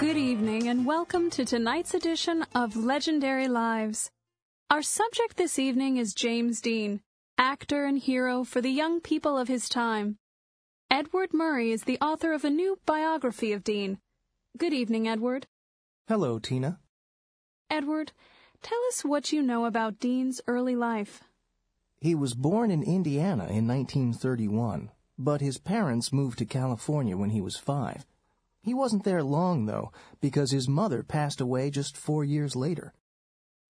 Good evening and welcome to tonight's edition of Legendary Lives. Our subject this evening is James Dean, actor and hero for the young people of his time. Edward Murray is the author of a new biography of Dean. Good evening, Edward. Hello, Tina. Edward, tell us what you know about Dean's early life. He was born in Indiana in 1931, but his parents moved to California when he was five. He wasn't there long, though, because his mother passed away just four years later.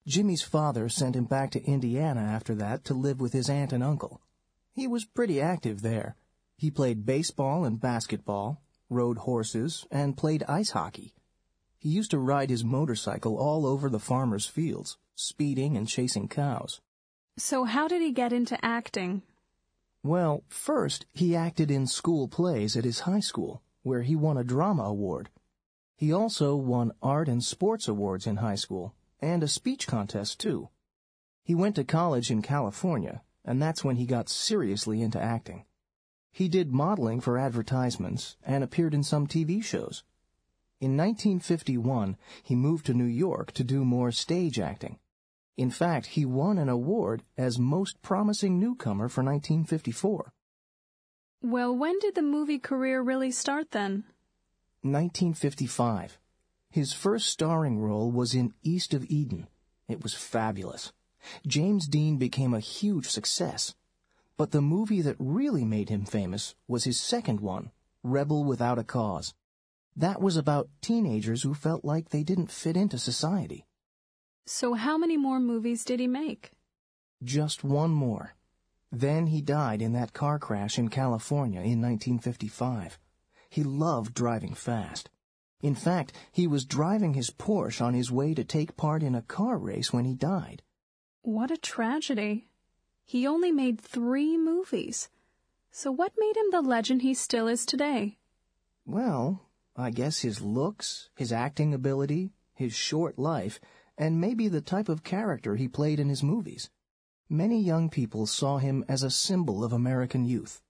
Jimmy's father sent him back to Indiana after that to live with his aunt and uncle. He was pretty active there. He played baseball and basketball, rode horses, and played ice hockey. He used to ride his motorcycle all over the farmers' fields, speeding and chasing cows. So how did he get into acting? Well, first, he acted in school plays at his high school, where he won a drama award. He also won art and sports awards in high school, and a speech contest, too. He went to college in California, and that's when he got seriously into acting. He did modeling for advertisements and appeared in some TV shows. In 1951, he moved to New York to do more stage acting. In fact, he won an award as Most Promising Newcomer for 1954. Well, when did the movie career really start then? 1955. His first starring role was in East of Eden. It was fabulous. James Dean became a huge success. But the movie that really made him famous was his second one, Rebel Without a Cause. That was about teenagers who felt like they didn't fit into society. So how many more movies did he make? Just one more. Then he died in that car crash in California in 1955. He loved driving fast. In fact, he was driving his Porsche on his way to take part in a car race when he died. What a tragedy. He only made three movies. So what made him the legend he still is today? Well, I guess his looks, his acting ability, his short life, and maybe the type of character he played in his movies. Many young people saw him as a symbol of American youth.